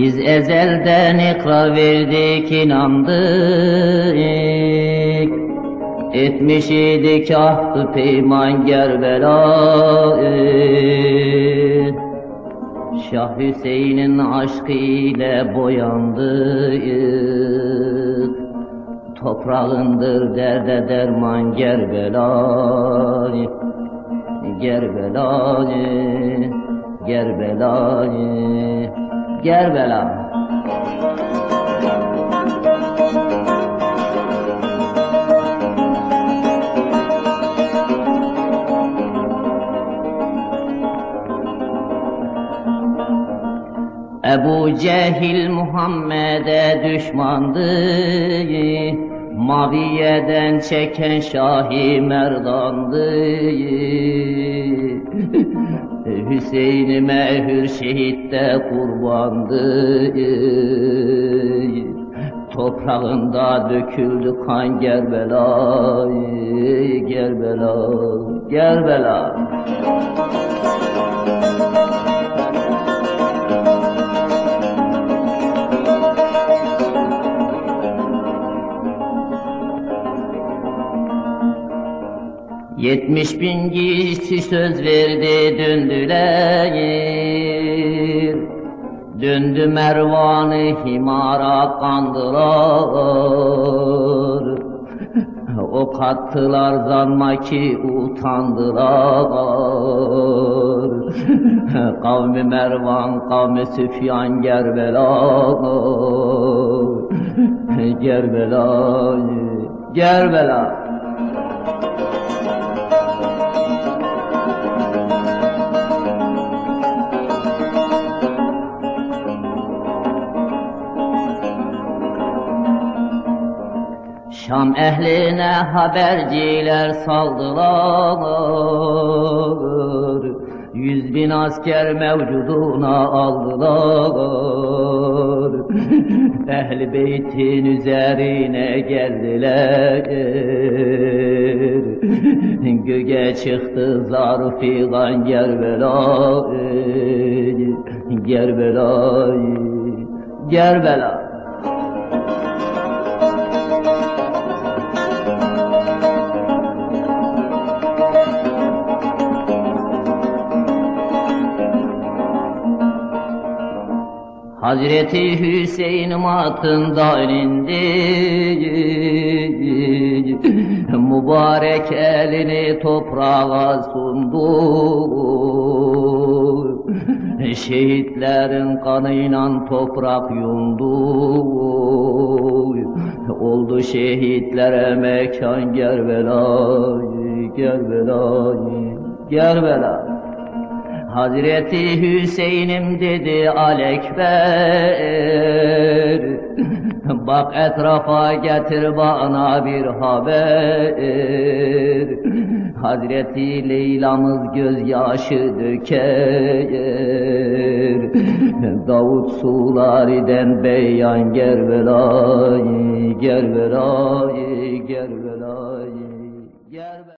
Biz ezelden ikrar verdik inandık. Etmiş idik ahdı peyman gerbelayı Şah Hüseyin'in aşkı ile boyandık. Toprağındır derde derman gerbelayı Gerbelayı Gerbelayı Gerbela Ebu Cehil Muhammed'e düşmandı. Maviyeden çeken Şahi Merdandı Hüseyin mehür şehitte kurbandı Toprağında döküldü kan Gerbela Gerbela Gerbela Yetmiş bin kişi söz verdi döndüler. Döndü Mervan'ı himara kandılar. O kattılar zanma ki utandılar. Kavmi Mervan, kavmi Süfyan Gerbela Gerbela Gerbela Şam ehline haberciler saldılar. Yüz bin asker mevcuduna aldılar. Ehli beytin üzerine geldiler. Göğe çıktı zar figan Gerbela Gerbela Gerbela Hazreti Hüseyin matında indi Mübarek elini toprağa sundu. Şehitlerin kanıyla toprak yundu. Oldu şehitlere mekan Gerbela Gerbela Gerbela Hazreti Hüseyin'im dedi Alekber Bak etrafa getir bana bir haber. Hazreti Leyla'mız gözyaşı döker. Davut sulariden beyan Gerbela'yı Gerbela'yı Gerbela'yı